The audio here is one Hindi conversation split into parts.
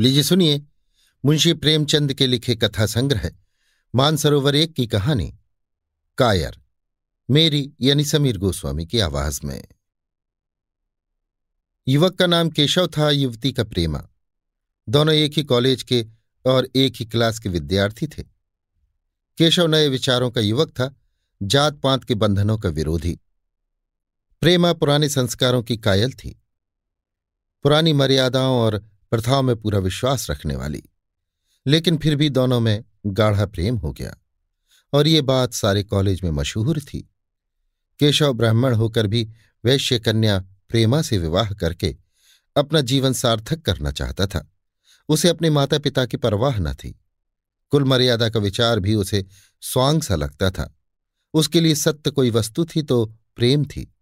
लीजिए सुनिए, मुंशी प्रेमचंद के लिखे कथा संग्रह, मानसरोवर एक की कहानी, कायर, मेरी यानी समीर गोस्वामी की आवाज़ में। युवक का नाम केशव था, युवती का प्रेमा। दोनों एक ही कॉलेज के और एक ही क्लास के विद्यार्थी थे। केशव नए विचारों का युवक था, जात पात के बंधनों का विरोधी। प्रेमा पुराने संस्कारों की कायल थी। पुरानी मर्यादाओं और प्रथाओं में पूरा विश्वास रखने वाली। लेकिन फिर भी दोनों में गाढ़ा प्रेम हो गया। और ये बात सारे कॉलेज में मशहूर थी। केशव ब्राह्मण होकर भी वैश्य कन्या प्रेमा से विवाह करके अपना जीवन सार्थक करना चाहता था। उसे अपने माता पिता की परवाह न थी। कुल मर्यादा का विचार भी उसे स्वांग सा लगता था। उसके लिए सत्य कोई वस्तु थी तो प्रेम थी।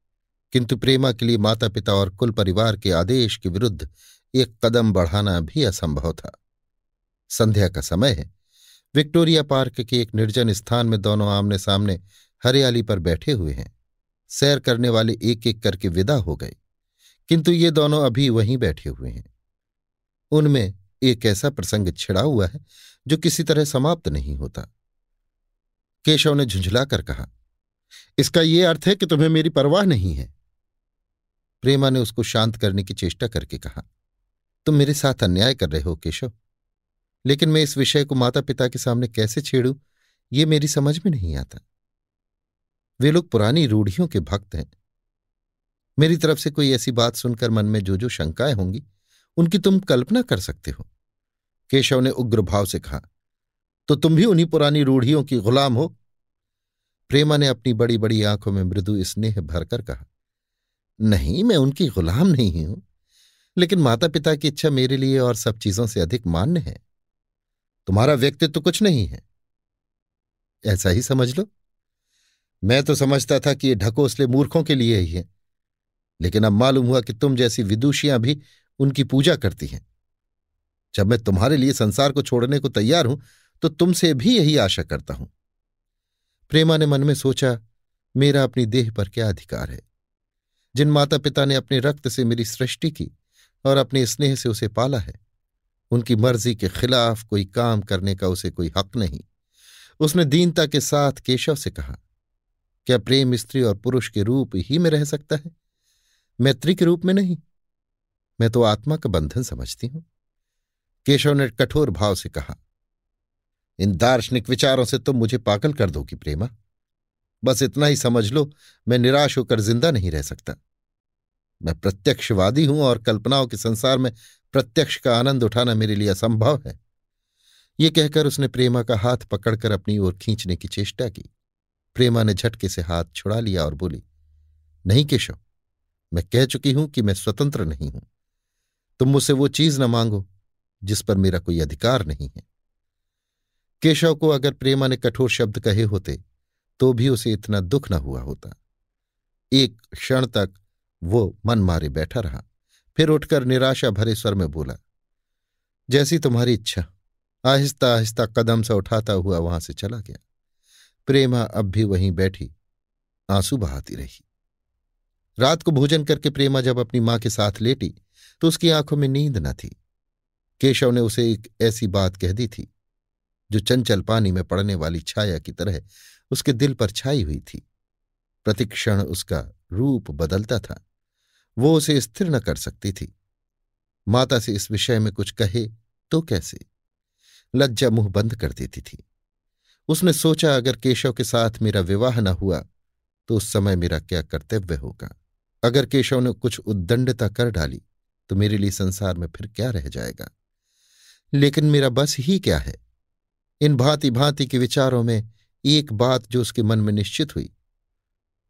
किंतु प्रेमा के लिए माता पिता और कुल परिवार के आदेश के विरुद्ध एक कदम बढ़ाना भी असंभव था। संध्या का समय है। विक्टोरिया पार्क के एक निर्जन स्थान में दोनों आमने सामने हरियाली पर बैठे हुए हैं। सैर करने वाले एक एक करके विदा हो गए। किंतु ये दोनों अभी वहीं बैठे हुए हैं। उनमें एक ऐसा प्रसंग छिड़ा हुआ है, जो किसी तरह समाप्त नहीं होता। केशव ने झुंझलाकर कहा, इसका यह अर्थ है कि तुम्हें मेरी परवाह नहीं है। प्रेमा ने उसको शांत करने की चेष्टा करके कहा तुम मेरे साथ अन्याय कर रहे हो, केशव। लेकिन मैं इस विषय को माता पिता के सामने कैसे छेड़ू, ये मेरी समझ में नहीं आता। वे लोग पुरानी रूढ़ियों के भक्त हैं। मेरी तरफ़ से कोई ऐसी बात सुनकर मन में जो जो शंकाएँ होंगी, उनकी तुम कल्पना कर सकते हो। केशव ने उग्र भाव से कहा तो तुम भी उन्हीं पुरानी रूढ़ियों की गुलाम हो? प्रेमा ने अपनी बड़ी बड़ी आँखों में मृदु स्नेह भरकर कहा, नहीं, मैं उनकी गुलाम नहीं हूँ। लेकिन माता पिता की इच्छा मेरे लिए और सब चीज़ों से अधिक मान्य है। तुम्हारा व्यक्तित्व तो कुछ नहीं है। ऐसा ही समझ लो। मैं तो समझता था कि ये ढकोसले मूर्खों के लिए ही है, लेकिन अब मालूम हुआ कि तुम जैसी विदुषियाँ भी उनकी पूजा करती हैं। जब मैं तुम्हारे लिए संसार को छोड़ने को तैयार हूँ तो तुमसे भी यही आशा करता हूँ। प्रेमा ने मन में सोचा, मेरा अपनी देह पर क्या अधिकार है? जिन माता पिता ने अपने रक्त से मेरी सृष्टि की और अपने स्नेह से उसे पाला है। उनकी मर्ज़ी के खिलाफ कोई काम करने का उसे कोई हक नहीं। उसने दीनता के साथ केशव से कहा, क्या प्रेम स्त्री और पुरुष के रूप ही में रह सकता है? मैत्री के रूप में नहीं। मैं तो आत्मा का बंधन समझती हूँ। केशव ने कठोर भाव से कहा, इन दार्शनिक विचारों से तुम तो मुझे पागल कर दोगी, प्रेमा। बस इतना ही समझ लो, मैं निराश होकर ज़िंदा नहीं रह सकता। मैं प्रत्यक्षवादी हूँ और कल्पनाओं के संसार में प्रत्यक्ष का आनंद उठाना मेरे लिए असंभव है। ये कहकर उसने प्रेमा का हाथ पकड़कर अपनी ओर खींचने की चेष्टा की। प्रेमा ने झटके से हाथ छुड़ा लिया और बोली, नहीं केशव, मैं कह चुकी हूँ कि मैं स्वतंत्र नहीं हूँ। तुम मुझसे वो चीज़ न मांगो, जिस पर मेरा कोई अधिकार नहीं है। केशव को अगर प्रेमा ने कठोर शब्द कहे होते तो भी उसे इतना दुख न हुआ होता। एक क्षण तक वो मन मारे बैठा रहा। फिर उठकर निराशा भरे स्वर में बोला, जैसी तुम्हारी इच्छा। आहिस्ता आहिस्ता कदम से उठाता हुआ वहाँ से चला गया। प्रेमा अब भी वहीं बैठी, आँसू बहाती रही। रात को भोजन करके प्रेमा जब अपनी माँ के साथ लेटी तो उसकी आँखों में नींद न थी। केशव ने उसे एक ऐसी बात कह दी थी, जो चंचल पानी में पड़ने वाली छाया की तरह उसके दिल पर छाई हुई थी। प्रतिक्षण उसका रूप बदलता था। वो उसे स्थिर न कर सकती थी। माता से इस विषय में कुछ कहे तो कैसे? लज्जा मुँह बंद कर देती थी। उसने सोचा, अगर केशव के साथ मेरा विवाह न हुआ तो उस समय मेरा क्या कर्तव्य होगा? अगर केशव ने कुछ उद्दंडता कर डाली तो मेरे लिए संसार में फिर क्या रह जाएगा? लेकिन मेरा बस ही क्या है? इन भांति भांति के विचारों में एक बात जो उसके मन में निश्चित हुई,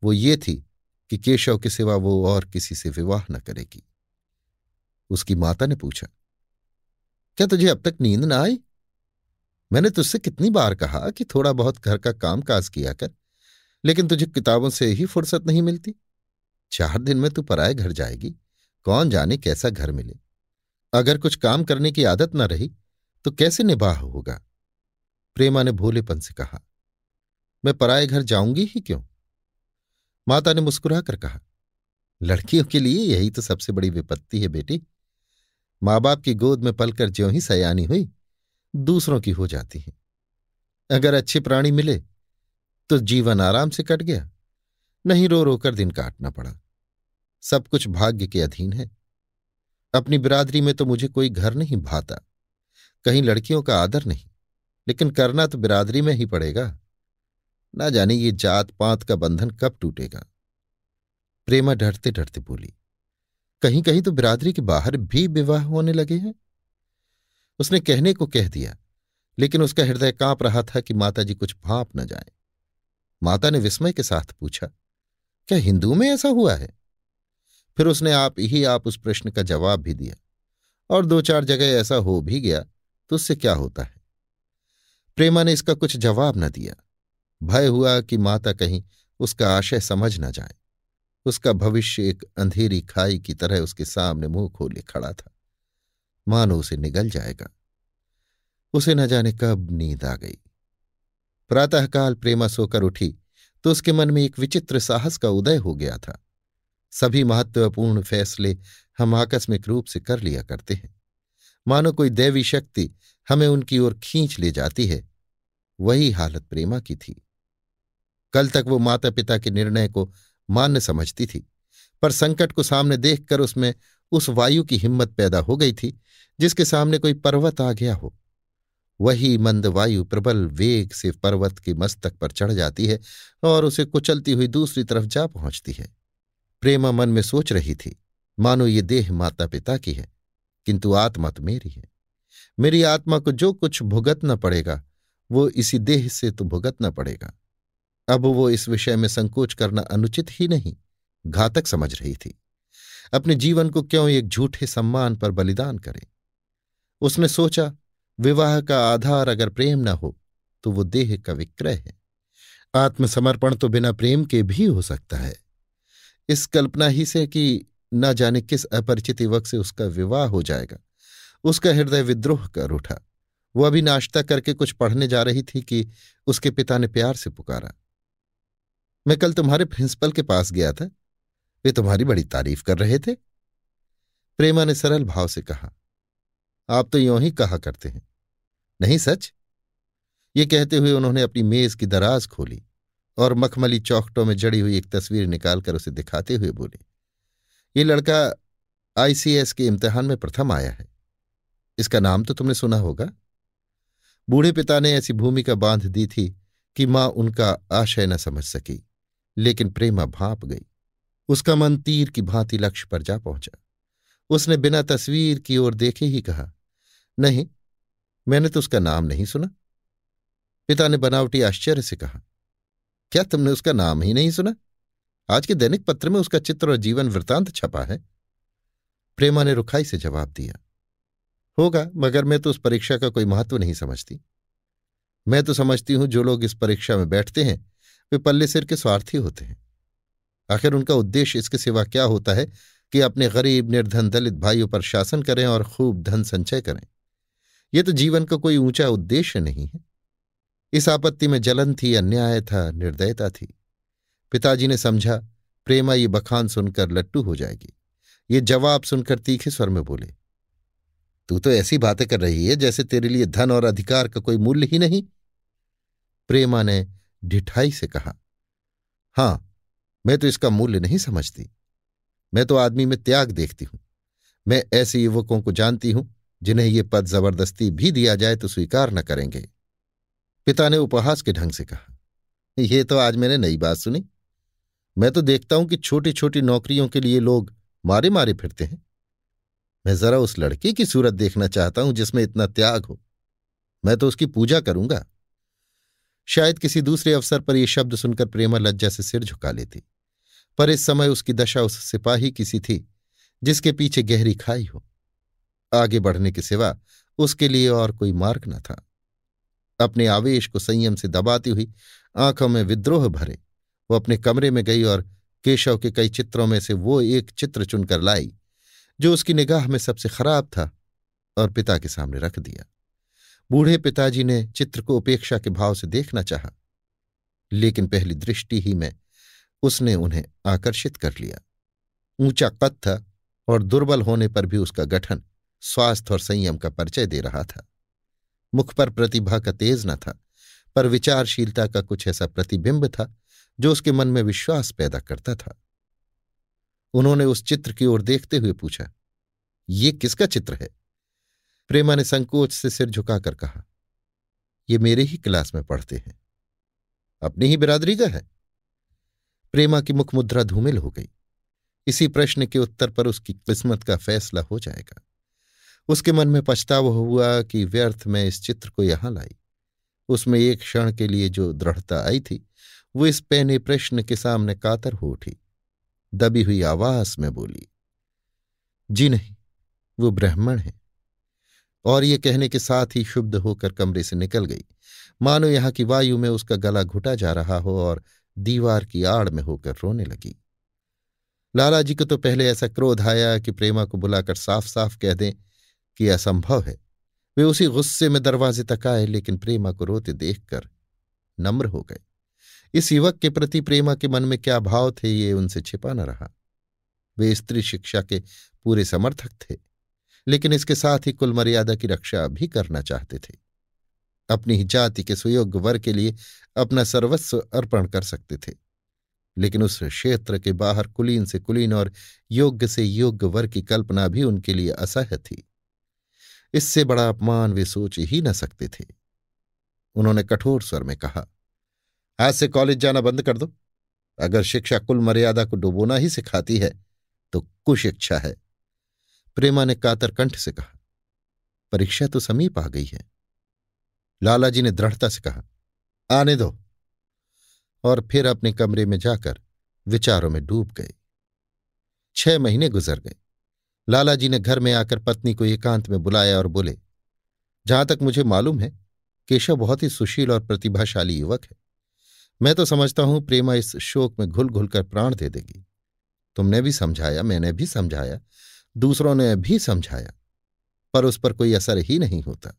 वो ये थी कि केशव के सिवा वो और किसी से विवाह न करेगी। उसकी माता ने पूछा, क्या तुझे अब तक नींद न आई? मैंने तुझसे कितनी बार कहा कि थोड़ा बहुत घर का काम काज किया कर, लेकिन तुझे किताबों से ही फुर्सत नहीं मिलती। चार दिन में तू पराए घर जाएगी। कौन जाने कैसा घर मिले? अगर कुछ काम करने की आदत न रही तो कैसे निबाह होगा? प्रेमा ने भोलेपन से कहा, मैं पराए घर जाऊँगी ही क्यों? माता ने मुस्कुरा कर कहा, लड़कियों के लिए यही तो सबसे बड़ी विपत्ति है बेटी। माँ बाप की गोद में पलकर ज्यों ही सयानी हुई, दूसरों की हो जाती है। अगर अच्छे प्राणी मिले तो जीवन आराम से कट गया। नहीं रो रोकर दिन काटना पड़ा। सब कुछ भाग्य के अधीन है। अपनी बिरादरी में तो मुझे कोई घर नहीं भाता। कहीं लड़कियों का आदर नहीं, लेकिन करना तो बिरादरी में ही पड़ेगा। ना जाने ये जात पात का बंधन कब टूटेगा। प्रेमा डरते डरते बोली कहीं कहीं तो बिरादरी के बाहर भी विवाह होने लगे हैं? उसने कहने को कह दिया, लेकिन उसका हृदय काँप रहा था कि माताजी कुछ भाप न जाए। माता ने विस्मय के साथ पूछा, क्या हिंदू में ऐसा हुआ है? फिर उसने आप ही आप उस प्रश्न का जवाब भी दिया, और दो चार जगह ऐसा हो भी गया तो उससे क्या होता है? प्रेमा ने इसका कुछ जवाब न दिया। भय हुआ कि माता कहीं उसका आशय समझ न जाए। उसका भविष्य एक अंधेरी खाई की तरह उसके सामने मुँह खोले खड़ा था। मानो उसे निगल जाएगा। उसे न जाने कब नींद आ गई। प्रातःकाल प्रेमा सोकर उठी तो उसके मन में एक विचित्र साहस का उदय हो गया था। सभी महत्वपूर्ण फैसले हम आकस्मिक रूप से कर लिया करते हैं। मानो कोई दैवी शक्ति हमें उनकी ओर खींच ले जाती है। वही हालत प्रेमा की थी। कल तक वो माता पिता के निर्णय को मान्य समझती थी, पर संकट को सामने देखकर उसमें उस वायु की हिम्मत पैदा हो गई थी, जिसके सामने कोई पर्वत आ गया हो। वही मंद वायु प्रबल वेग से पर्वत के मस्तक पर चढ़ जाती है और उसे कुचलती हुई दूसरी तरफ़ जा पहुँचती है। प्रेमा मन में सोच रही थी, मानो ये देह माता पिता की है, किंतु आत्मा तो मेरी है। मेरी आत्मा को जो कुछ भुगतना पड़ेगा, वो इसी देह से तो भुगतना पड़ेगा। अब वो इस विषय में संकोच करना अनुचित ही नहीं, घातक समझ रही थी। अपने जीवन को क्यों एक झूठे सम्मान पर बलिदान करे? उसने सोचा, विवाह का आधार अगर प्रेम न हो तो वो देह का विक्रय है। आत्मसमर्पण तो बिना प्रेम के भी हो सकता है। इस कल्पना ही से कि न जाने किस अपरिचित युवक से उसका विवाह हो जाएगा। उसका हृदय विद्रोह कर उठा। वो अभी नाश्ता करके कुछ पढ़ने जा रही थी कि उसके पिता ने प्यार से पुकारा। मैं कल तुम्हारे प्रिंसिपल के पास गया था। वे तुम्हारी बड़ी तारीफ़ कर रहे थे। प्रेमा ने सरल भाव से कहा, आप तो यों ही कहा करते हैं। नहीं सच? ये कहते हुए उन्होंने अपनी मेज की दराज खोली और मखमली चौखटों में जड़ी हुई एक तस्वीर निकालकर उसे दिखाते हुए बोले, ये लड़का आईसीएस के इम्तिहान में प्रथम आया है। इसका नाम तो तुमने सुना होगा। बूढ़े पिता ने ऐसी भूमिका बाँध दी थी कि माँ उनका आशय न समझ सकी। लेकिन प्रेमा भाप गई। उसका मन तीर की भांति लक्ष्य पर जा पहुँचा। उसने बिना तस्वीर की ओर देखे ही कहा, नहीं, मैंने तो उसका नाम नहीं सुना। पिता ने बनावटी आश्चर्य से कहा, क्या तुमने उसका नाम ही नहीं सुना? आज के दैनिक पत्र में उसका चित्र और जीवन वृतांत छपा है। प्रेमा ने रुखाई से जवाब दिया, होगा, मगर मैं तो उस परीक्षा का कोई महत्व नहीं समझती। मैं तो समझती हूँ जो लोग इस परीक्षा में बैठते हैं वे पल्ले सिर के स्वार्थी होते हैं। आखिर उनका उद्देश्य इसके सिवा क्या होता है कि अपने गरीब, निर्धन, दलित भाइयों पर शासन करें और खूब धन संचय करें? यह तो जीवन का कोई ऊँचा उद्देश्य नहीं है। इस आपत्ति में जलन थी, अन्याय था, निर्दयता थी। पिताजी ने समझा, प्रेमा ये बखान सुनकर लट्टू हो जाएगी। ये जवाब सुनकर तीखे स्वर में बोले, तू तो ऐसी बातें कर रही है जैसे तेरे लिए धन और अधिकार का कोई मूल्य ही नहीं। प्रेमा ने ढिठाई से कहा, हाँ, मैं तो इसका मूल्य नहीं समझती। मैं तो आदमी में त्याग देखती हूँ। मैं ऐसे युवकों को जानती हूँ, जिन्हें ये पद ज़बरदस्ती भी दिया जाए तो स्वीकार न करेंगे। पिता ने उपहास के ढंग से कहा यह तो आज मैंने नई बात सुनी। मैं तो देखता हूँ कि छोटी छोटी नौकरियों के लिए लोग मारे मारे फिरते हैं। मैं जरा उस लड़की की सूरत देखना चाहता हूँ जिसमें इतना त्याग हो। मैं तो उसकी पूजा करूँगा। शायद किसी दूसरे अवसर पर यह शब्द सुनकर प्रेमा लज्जा से सिर झुका लेती। पर इस समय उसकी दशा उस सिपाही की सी थी, जिसके पीछे गहरी खाई हो। आगे बढ़ने के सिवा उसके लिए और कोई मार्ग न था। अपने आवेश को संयम से दबाती हुई आँखों में विद्रोह भरे, वो अपने कमरे में गई और केशव के कई चित्रों में से वो एक चित्र चुनकर लाई, जो उसकी निगाह में सबसे खराब था और पिता के सामने रख दिया। बूढ़े पिताजी ने चित्र को उपेक्षा के भाव से देखना चाहा। लेकिन पहली दृष्टि ही में उसने उन्हें आकर्षित कर लिया। ऊँचा कद था और दुर्बल होने पर भी उसका गठन स्वास्थ्य और संयम का परिचय दे रहा था। मुख पर प्रतिभा का तेज न था, पर विचारशीलता का कुछ ऐसा प्रतिबिंब था जो उसके मन में विश्वास पैदा करता था। उन्होंने उस चित्र की ओर देखते हुए पूछा, ये किसका चित्र है? प्रेमा ने संकोच से सिर झुकाकर कहा, ये मेरे ही क्लास में पढ़ते हैं। अपनी ही बिरादरी का है। प्रेमा की मुख मुद्रा धूमिल हो गई। इसी प्रश्न के उत्तर पर उसकी किस्मत का फैसला हो जाएगा। उसके मन में पछतावा हुआ कि व्यर्थ में इस चित्र को यहाँ लाई। उसमें एक क्षण के लिए जो दृढ़ता आई थी, वो इस पहने प्रश्न के सामने कातर हो उठी। दबी हुई आवाज़ में बोली, जी नहीं, वो ब्राह्मण है। और ये कहने के साथ ही शुद्ध होकर कमरे से निकल गई। मानो यहाँ की वायु में उसका गला घुटा जा रहा हो और दीवार की आड़ में होकर रोने लगी। लाला जी को तो पहले ऐसा क्रोध आया कि प्रेमा को बुलाकर साफ़ साफ़ कह दें कि असंभव है। वे उसी गुस्से में दरवाजे तक आए, लेकिन प्रेमा को रोते देखकर नम्र हो गए। इस युवक के प्रति प्रेमा के मन में क्या भाव थे, ये उनसे छिपा न रहा। वे स्त्री शिक्षा के पूरे समर्थक थे। लेकिन इसके साथ ही कुल मर्यादा की रक्षा भी करना चाहते थे। अपनी ही जाति के सुयोग्य वर के लिए अपना सर्वस्व अर्पण कर सकते थे। लेकिन उस क्षेत्र के बाहर कुलीन से कुलीन और योग्य से योग्य वर की कल्पना भी उनके लिए असह्य थी। इससे बड़ा अपमान वे सोच ही न सकते थे। उन्होंने कठोर स्वर में कहा, आज से कॉलेज जाना बंद कर दो। अगर शिक्षा कुल मर्यादा को डुबोना ही सिखाती है तो कुशिक्षा है। प्रेमा ने कातर कंठ से कहा, परीक्षा तो समीप आ गई है। लाला जी ने दृढ़ता से कहा, आने दो। और फिर अपने कमरे में जाकर विचारों में डूब गए। छह महीने गुजर गए। लाला जी ने घर में आकर पत्नी को एकांत में बुलाया और बोले, जहाँ तक मुझे मालूम है, केशव बहुत ही सुशील और प्रतिभाशाली युवक है। मैं तो समझता हूँ प्रेमा इस शोक में घुल घुल कर प्राण दे देगी। तुमने भी समझाया, मैंने भी समझाया। दूसरों ने भी समझाया, पर उस पर कोई असर ही नहीं होता।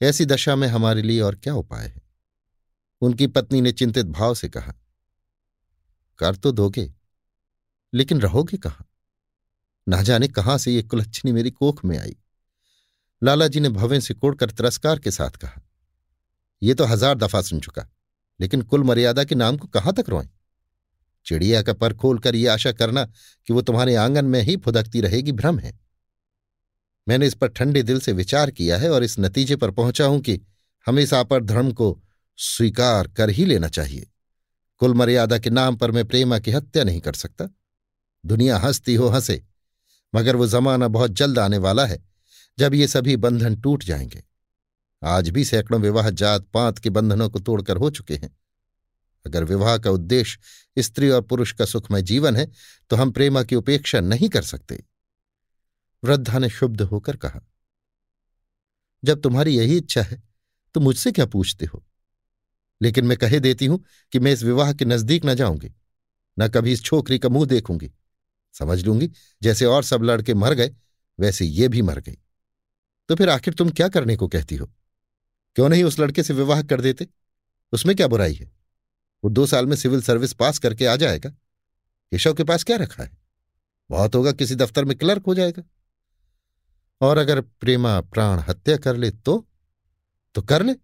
ऐसी दशा में हमारे लिए और क्या उपाय है? उनकी पत्नी ने चिंतित भाव से कहा, कर तो दोगे, लेकिन रहोगे कहाँ? ना जाने कहाँ से ये कुलच्छनी मेरी कोख में आई। लाला जी ने भवें से कोड़कर तिरस्कार के साथ कहा यह तो हज़ार दफ़ा सुन चुका, लेकिन कुल मर्यादा के नाम को कहाँ तक रोएँ? चिड़िया का पर खोलकर ये आशा करना कि वो तुम्हारे आँगन में ही फुदकती रहेगी, भ्रम है। मैंने इस पर ठंडे दिल से विचार किया है और इस नतीजे पर पहुँचा हूँ कि हमें इस आपर धर्म को स्वीकार कर ही लेना चाहिए। कुल मर्यादा के नाम पर मैं प्रेमा की हत्या नहीं कर सकता। दुनिया हंसती हो, हंसे, मगर वो जमाना बहुत जल्द आने वाला है, जब ये सभी बंधन टूट जाएँगे। आज भी सैकड़ों विवाह जात पांत के बंधनों को तोड़कर हो चुके हैं। अगर विवाह का उद्देश्य स्त्री और पुरुष का सुखमय जीवन है तो हम प्रेमा की उपेक्षा नहीं कर सकते। वृद्धा ने शुद्ध होकर कहा, जब तुम्हारी यही इच्छा है तो मुझसे क्या पूछते हो? लेकिन मैं कहे देती हूँ कि मैं इस विवाह के नज़दीक न जाऊँगी, न कभी इस छोकरी का मुँह देखूँगी। समझ लूँगी, जैसे और सब लड़के मर गए, वैसे ये भी मर गई। तो फिर आखिर तुम क्या करने को कहती हो? क्यों नहीं उस लड़के से विवाह कर देते? उसमें क्या बुराई है? वो दो साल में सिविल सर्विस पास करके आ जाएगा। केशव के पास क्या रखा है? बहुत होगा, किसी दफ्तर में क्लर्क हो जाएगा। और अगर प्रेमा प्राण हत्या कर ले तो? तो कर ले।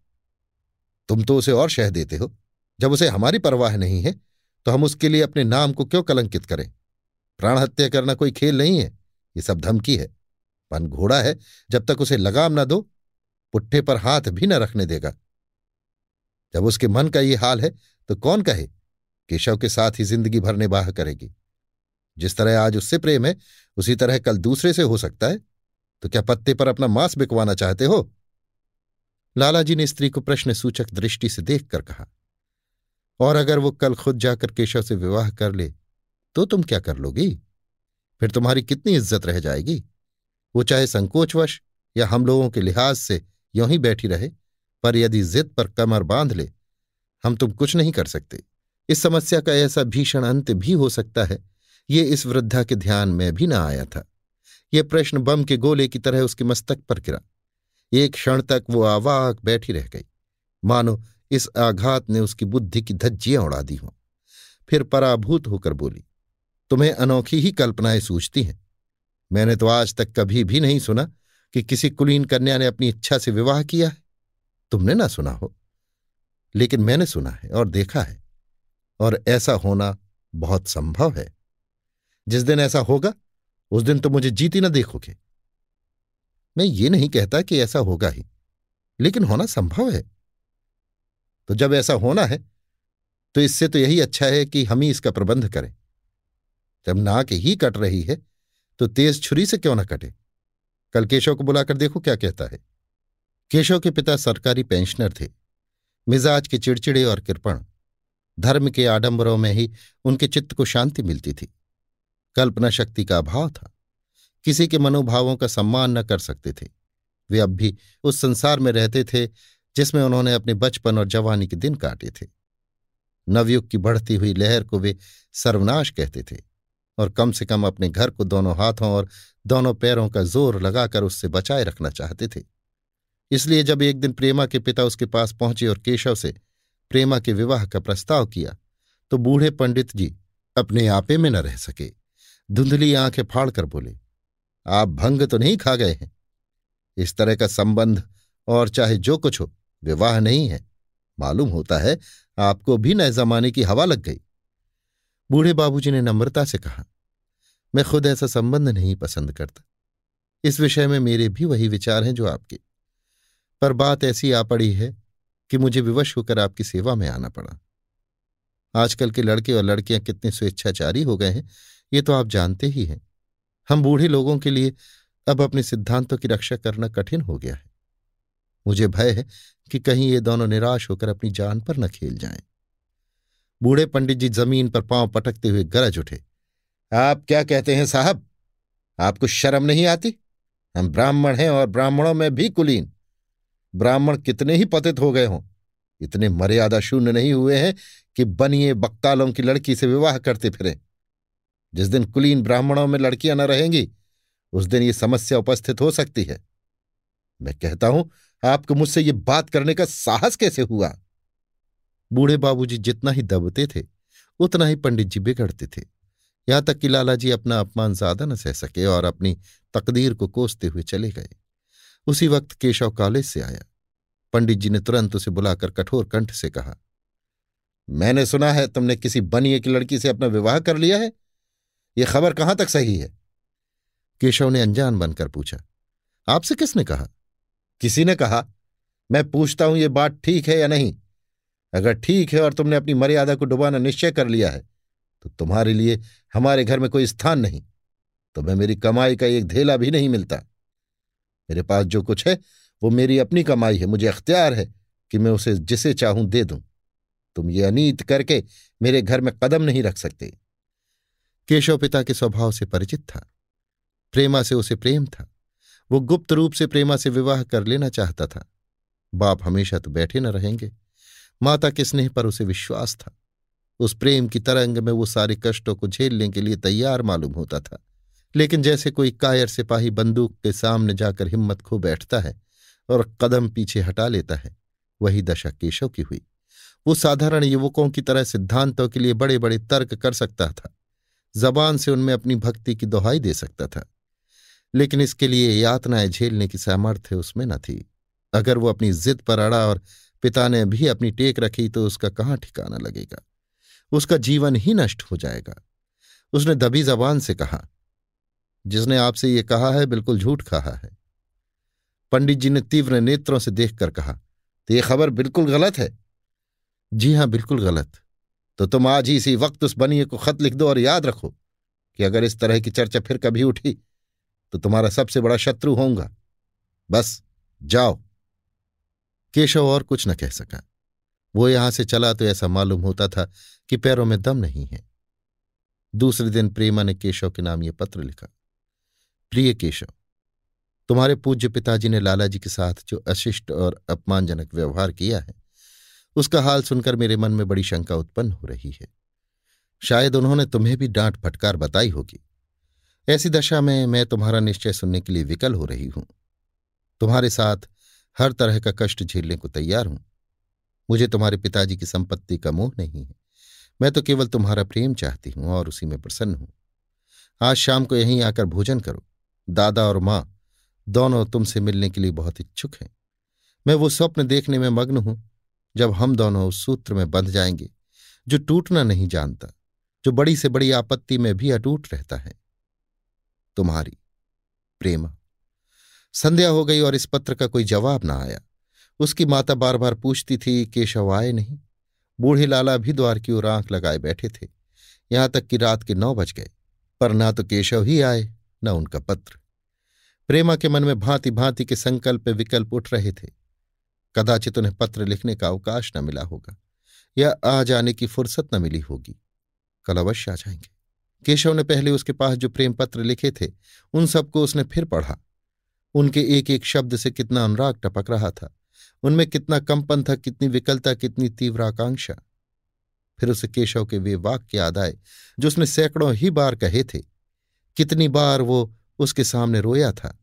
तुम तो उसे और शह देते हो। जब उसे हमारी परवाह नहीं है तो हम उसके लिए अपने नाम को क्यों कलंकित करें? प्राण हत्या करना कोई खेल नहीं है। ये सब धमकी है। पन घोड़ा है, जब तक उसे लगाम ना दो, पुट्ठे पर हाथ भी न रखने देगा। जब उसके मन का ये हाल है तो कौन कहे केशव के साथ ही ज़िंदगी भर निबाह करेगी? जिस तरह आज उससे प्रेम है, उसी तरह कल दूसरे से हो सकता है। तो क्या पत्ते पर अपना मांस बिकवाना चाहते हो? लालाजी ने स्त्री को प्रश्न सूचक दृष्टि से देखकर कहा, और अगर वो कल खुद जाकर केशव से विवाह कर ले तो तुम क्या कर लोगी? फिर तुम्हारी कितनी इज़्ज़त रह जाएगी? वो चाहे संकोचवश या हम लोगों के लिहाज से यों ही बैठी रहे। पर यदि जिद पर कमर बाँध ले, हम तुम कुछ नहीं कर सकते। इस समस्या का ऐसा भीषण अंत भी हो सकता है। ये इस वृद्धा के ध्यान में भी न आया था। यह प्रश्न बम के गोले की तरह उसके मस्तक पर गिरा। एक क्षण तक वो आवाक बैठी रह गई। मानो इस आघात ने उसकी बुद्धि की धज्जियाँ उड़ा दी हों। फिर पराभूत होकर बोली, तुम्हें अनोखी ही कल्पनाएँ सूझती हैं। मैंने तो आज तक कभी भी नहीं सुना कि किसी कुलीन कन्या ने अपनी इच्छा से विवाह किया है। तुमने ना सुना हो। लेकिन मैंने सुना है और देखा है, और ऐसा होना बहुत संभव है। जिस दिन ऐसा होगा, उस दिन तो मुझे जीती ना देखोगे। मैं ये नहीं कहता कि ऐसा होगा ही, लेकिन होना संभव है। तो जब ऐसा होना है तो इससे तो यही अच्छा है कि हम ही इसका प्रबंध करें। जब नाक ही कट रही है तो तेज छुरी से क्यों ना कटे? कल केशव को बुलाकर देखो क्या कहता है। केशव के पिता सरकारी पेंशनर थे। मिजाज के चिड़चिड़े और कृपण, धर्म के आडंबरों में ही उनके चित्त को शांति मिलती थी। कल्पना शक्ति का अभाव था। किसी के मनोभावों का सम्मान न कर सकते थे। वे अब भी उस संसार में रहते थे, जिसमें उन्होंने अपने बचपन और जवानी के दिन काटे थे। नवयुग की बढ़ती हुई लहर को वे सर्वनाश कहते थे और कम से कम अपने घर को दोनों हाथों और दोनों पैरों का ज़ोर लगाकर उससे बचाए रखना चाहते थे। इसलिए जब एक दिन प्रेमा के पिता उसके पास पहुँचे और केशव से प्रेमा के विवाह का प्रस्ताव किया तो बूढ़े पंडित जी अपने आपे में न रह सके। धुंधली आँखें फाड़कर बोले, आप भंग तो नहीं खा गए हैं। इस तरह का संबंध और चाहे जो कुछ हो, विवाह नहीं है। मालूम होता है आपको भी नए जमाने की हवा लग गई। बूढ़े बाबूजी ने नम्रता से कहा, मैं खुद ऐसा संबंध नहीं पसंद करता। इस विषय में मेरे भी वही विचार हैं जो आपके। पर बात ऐसी आ पड़ी है कि मुझे विवश होकर आपकी सेवा में आना पड़ा। आजकल के लड़के और लड़कियाँ कितने स्वेच्छाचारी हो गए हैं, ये तो आप जानते ही हैं। हम बूढ़े लोगों के लिए अब अपने सिद्धांतों की रक्षा करना कठिन हो गया है। मुझे भय है कि कहीं ये दोनों निराश होकर अपनी जान पर न खेल जाएँ। बूढ़े पंडित जी ज़मीन पर पाँव पटकते हुए गरज उठे। आप क्या कहते हैं साहब? आपको शर्म नहीं आती? हम ब्राह्मण हैं और ब्राह्मणों में भी कुलीन। ब्राह्मण कितने ही पतित हो गए हों। इतने मर्यादा शून्य नहीं हुए हैं कि बनिए बक्तालों की लड़की से विवाह करते फिरें। जिस दिन कुलीन ब्राह्मणों में लड़कियाँ न रहेंगी, उस दिन ये समस्या उपस्थित हो सकती है। मैं कहता हूँ, आपको मुझसे ये बात करने का साहस कैसे हुआ? बूढ़े बाबूजी जितना ही दबते थे, उतना ही पंडित जी बिगड़ते थे। यहाँ तक कि लालाजी अपना अपमान ज़्यादा न सह सके और अपनी तकदीर को कोसते हुए चले गए। उसी वक्त केशव कॉलेज से आया। पंडित जी ने तुरंत उसे बुलाकर कठोर कंठ से कहा, मैंने सुना है तुमने किसी बनिए की लड़की से अपना विवाह कर लिया है। यह खबर कहाँ तक सही है? केशव ने अनजान बनकर पूछा, आपसे किसने कहा? किसी ने कहा, मैं पूछता हूँ ये बात ठीक है या नहीं। अगर ठीक है और तुमने अपनी मर्यादा को डुबाना निश्चय कर लिया है तो तुम्हारे लिए हमारे घर में कोई स्थान नहीं तुम्हें मेरी कमाई का एक धेला भी नहीं मिलता। मेरे पास जो कुछ है, वो मेरी अपनी कमाई है, मुझे अख्तियार है कि मैं उसे जिसे चाहूँ दे दूँ। तुम ये अनीत करके मेरे घर में कदम नहीं रख सकते। केशव पिता के स्वभाव से परिचित था। प्रेमा से उसे प्रेम था। वो गुप्त रूप से प्रेमा से विवाह कर लेना चाहता था। बाप हमेशा तो बैठे न रहेंगे। माता के स्नेह पर उसे विश्वास था। उस प्रेम की तरंग में वो सारे कष्टों को झेलने के लिए तैयार मालूम होता था। लेकिन जैसे कोई कायर सिपाही बंदूक के सामने जाकर हिम्मत खो बैठता है और कदम पीछे हटा लेता है, वही दशा केशव की हुई। वो साधारण युवकों की तरह सिद्धांतों के लिए बड़े बड़े तर्क कर सकता था, जबान से उनमें अपनी भक्ति की दोहाई दे सकता था। लेकिन इसके लिए यातनाएँ झेलने की सामर्थ्य उसमें न थी। अगर वो अपनी जिद पर अड़ा और पिता ने भी अपनी टेक रखी तो उसका कहाँ ठिकाना लगेगा? उसका जीवन ही नष्ट हो जाएगा। उसने दबी जबान से कहा जिसने आपसे ये कहा है, बिल्कुल झूठ कहा है। पंडित जी ने तीव्र नेत्रों से देखकर कहा तो ये खबर बिल्कुल गलत है? जी हाँ, बिल्कुल गलत। तो तुम आज ही इसी वक्त उस बनिए को खत लिख दो और याद रखो कि अगर इस तरह की चर्चा फिर कभी उठी तो तुम्हारा सबसे बड़ा शत्रु होऊँगा। बस, जाओ। केशव और कुछ न कह सका। वो यहाँ से चला तो ऐसा मालूम होता था कि पैरों में दम नहीं है। दूसरे दिन प्रेमा ने केशव के नाम ये पत्र लिखा। प्रिय केशव, तुम्हारे पूज्य पिताजी ने लालाजी के साथ जो अशिष्ट और अपमानजनक व्यवहार किया है, उसका हाल सुनकर मेरे मन में बड़ी शंका उत्पन्न हो रही है। शायद उन्होंने तुम्हें भी डांट फटकार बताई होगी। ऐसी दशा में मैं तुम्हारा निश्चय सुनने के लिए विकल हो रही हूँ। तुम्हारे साथ हर तरह का कष्ट झेलने को तैयार हूँ। मुझे तुम्हारे पिताजी की संपत्ति का मोह नहीं है। मैं तो केवल तुम्हारा प्रेम चाहती हूँ और उसी में प्रसन्न हूँ। आज शाम को यहीं आकर भोजन करो। दादा और माँ, दोनों तुमसे मिलने के लिए बहुत इच्छुक हैं। मैं वो स्वप्न देखने में मग्न हूँ, जब हम दोनों उस सूत्र में बंध जाएँगे, जो टूटना नहीं जानता, जो बड़ी से बड़ी आपत्ति में भी अटूट रहता है। तुम्हारी, प्रेमा। संध्या हो गई और इस पत्र का कोई जवाब ना आया। उसकी माता बार बार पूछती थी, केशव आए नहीं? बूढ़े लाला भी द्वार की ओर आँख लगाए बैठे थे। यहाँ तक कि रात के नौ बज गए, पर ना तो केशव ही आए, न उनका पत्र। प्रेमा के मन में भांति भांति के संकल्प विकल्प उठ रहे थे। कदाचित उन्हें पत्र लिखने का अवकाश न मिला होगा, या आ जाने की फुर्सत न मिली होगी। कल अवश्य आ जाएँगे। केशव ने पहले उसके पास जो प्रेम पत्र लिखे थे, उन सबको उसने फिर पढ़ा। उनके एक एक शब्द से कितना अनुराग टपक रहा था, उनमें कितना कंपन था, कितनी विकलता, कितनी तीव्र आकांक्षा। फिर उसे केशव के वे वाक्य याद आए, जो उसने सैकड़ों ही बार कहे थे। कितनी बार वो उसके सामने रोया था।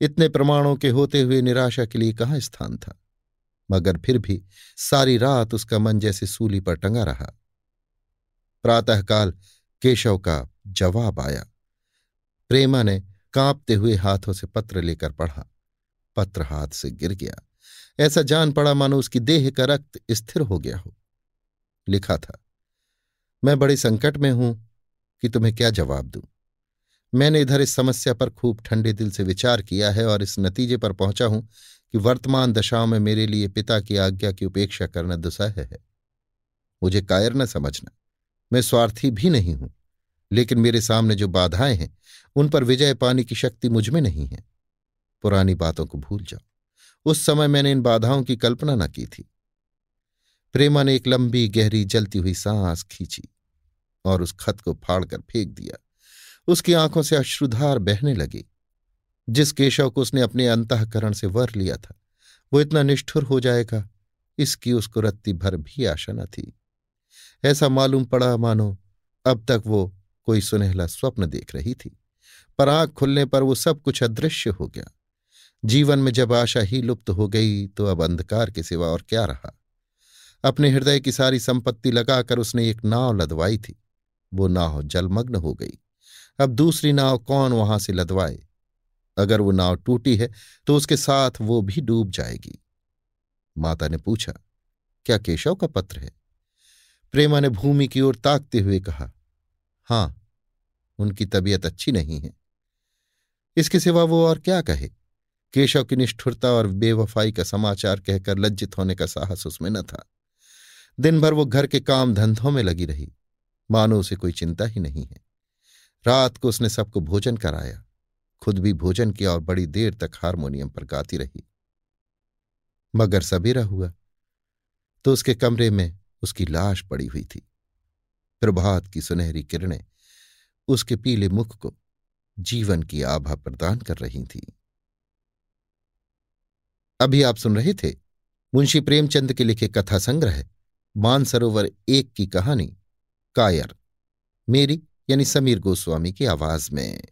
इतने प्रमाणों के होते हुए निराशा के लिए कहाँ स्थान था? मगर फिर भी सारी रात उसका मन जैसे सूली पर टंगा रहा। प्रातःकाल केशव का जवाब आया। प्रेमा ने कांपते हुए हाथों से पत्र लेकर पढ़ा। पत्र हाथ से गिर गया। ऐसा जान पड़ा मानो उसकी देह का रक्त स्थिर हो गया हो। लिखा था, मैं बड़े संकट में हूँ कि तुम्हें क्या जवाब दूँ? मैंने इधर इस समस्या पर खूब ठंडे दिल से विचार किया है और इस नतीजे पर पहुँचा हूँ कि वर्तमान दशाओं में मेरे लिए पिता की आज्ञा की उपेक्षा करना दुसह है। मुझे कायर न समझना। मैं स्वार्थी भी नहीं हूँ, लेकिन मेरे सामने जो बाधाएँ हैं, उन पर विजय पाने की शक्ति मुझमें नहीं है। पुरानी बातों को भूल जाओ। उस समय मैंने इन बाधाओं की कल्पना न की थी। प्रेमा ने एक लंबी, गहरी, जलती हुई सांस खींची और उस खत को फाड़कर फेंक दिया। उसकी आँखों से अश्रुधार बहने लगे। जिस केशव को उसने अपने अंतकरण से वर लिया था, वो इतना निष्ठुर हो जाएगा, इसकी उसको रत्ती भर भी आशा न थी। ऐसा मालूम पड़ा, मानो, अब तक वो कोई सुनहला स्वप्न देख रही थी। पर आँख खुलने पर वो सब कुछ अदृश्य हो गया। जीवन में जब आशा ही लुप्त हो गई तो अब अंधकार के सिवा और क्या रहा? अपने हृदय की सारी संपत्ति लगाकर उसने एक नाव लदवाई थी। वो नाव जलमग्न हो गई। अब दूसरी नाव कौन वहाँ से लदवाए? अगर वो नाव टूटी है तो उसके साथ वो भी डूब जाएगी। माता ने पूछा, क्या केशव का पत्र है? प्रेमा ने भूमि की ओर ताकते हुए कहा, हाँ, उनकी तबीयत अच्छी नहीं है। इसके सिवा वो और क्या कहे? केशव की निष्ठुरता और बेवफाई का समाचार कहकर लज्जित होने का साहस उसमें न था। दिन भर वो घर के काम धंधों में लगी रही। मानो उसे कोई चिंता ही नहीं है। रात को उसने सबको भोजन कराया। खुद भी भोजन किया और बड़ी देर तक हारमोनियम पर गाती रही। मगर सवेरा हुआ तो उसके कमरे में उसकी लाश पड़ी हुई थी। प्रभात की सुनहरी किरणें उसके पीले मुख को जीवन की आभा प्रदान कर रही थी। अभी आप सुन रहे थे मुंशी प्रेमचंद के लिखे कथा संग्रह, मानसरोवर एक की कहानी, कायर, मेरी यानी समीर गोस्वामी की आवाज़ में।